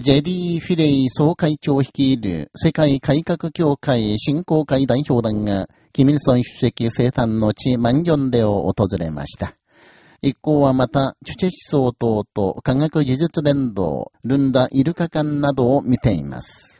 JD フィレイ総会長率いる世界改革協会振興会代表団が、キミルソン主席生誕の地マンギョンデを訪れました。一行はまた、チュチェ思想等と科学技術伝道、ルンダ・イルカ館などを見ています。